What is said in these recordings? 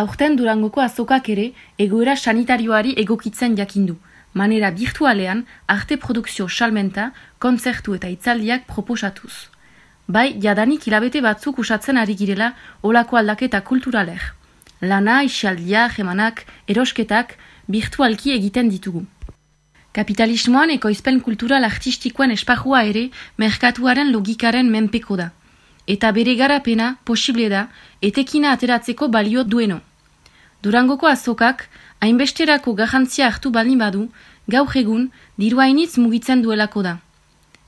Aurten durangoko azokak ere egoera sanitarioari egokitzen jakindu. Manera virtualean arte produkzio salmenta, kontzertu eta itzaldiak proposatuz. Bai, jadanik hilabete batzuk usatzen ari girela olako aldaketa kulturaler. Lana, isialdia, jemanak, erosketak, virtualki egiten ditugu. Kapitalismoan ekoizpen kultural artistikoen espajua ere merkatuaren logikaren menpeko da eta bere garapena posible da etekina ateratzeko balio dueno. Durangoko azokak, hainbesterako garrantzia hartu baldin badu, gaur egun diruainitz mugitzen duelako da.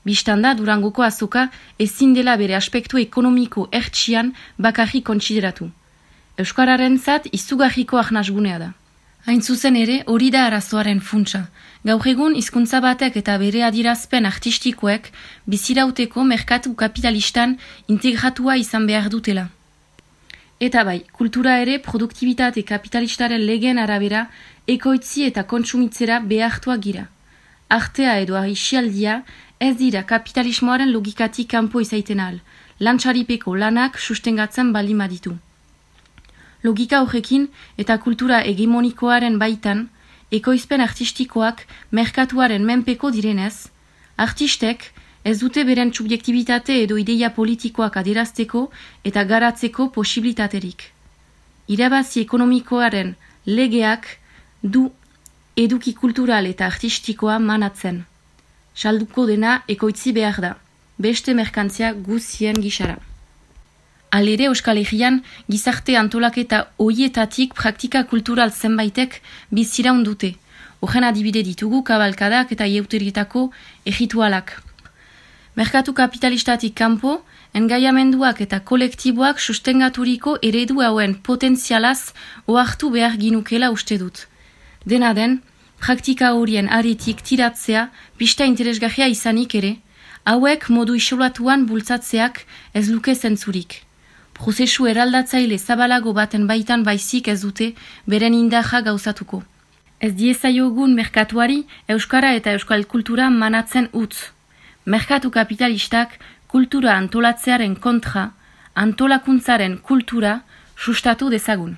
Bistanda Durangoko azoka ezin dela bere aspektu ekonomiko ertsian bakarri kontsideratu. Euskararen zat izugarriko ahnasgunea da. Hain zuzen ere hori da arazoaren funtsa. Gaur egun hizkuntza batek eta bere adirazpen artistikoek bizirauteko merkatu kapitalistan integratua izan behar dutela. Eta bai, kultura ere produktibitate kapitalistaren legen arabera ekoitzi eta kontsumitzera behartuak gira. Artea edo arixialdia ez dira kapitalismoaren logikatik kanpo izaiten al, lantxaripeko lanak sustengatzen bali maditu. Logika horrekin eta kultura hegemonikoaren baitan, ekoizpen artistikoak merkatuaren menpeko direnez, artistek ez dute beren subjektibitate edo ideia politikoak adirazteko eta garatzeko posibilitaterik. Irabazi ekonomikoaren legeak du eduki kultural eta artistikoa manatzen. Salduko dena ekoitzi behar da, beste merkantzia guzien gisara. Alere Euskal Herrian gizarte antolaketa oietatik praktika kultural zenbaitek biziraun dute. Ogen adibide ditugu kabalkadak eta ieuterietako egitualak. Merkatu kapitalistatik kanpo, engaiamenduak eta kolektiboak sustengaturiko eredu hauen potentzialaz oartu behar ginukela uste dut. Dena den, praktika horien aretik tiratzea pista interesgahia izanik ere, hauek modu isolatuan bultzatzeak ez luke zentzurik. Prozesu eraldatzaile zabalago baten baitan baizik ez dute beren indaja gauzatuko. Ez diezaiogun merkatuari Euskara eta Euskal kultura manatzen utz. Merkatu kapitalistak kultura antolatzearen kontra, antolakuntzaren kultura sustatu dezagun.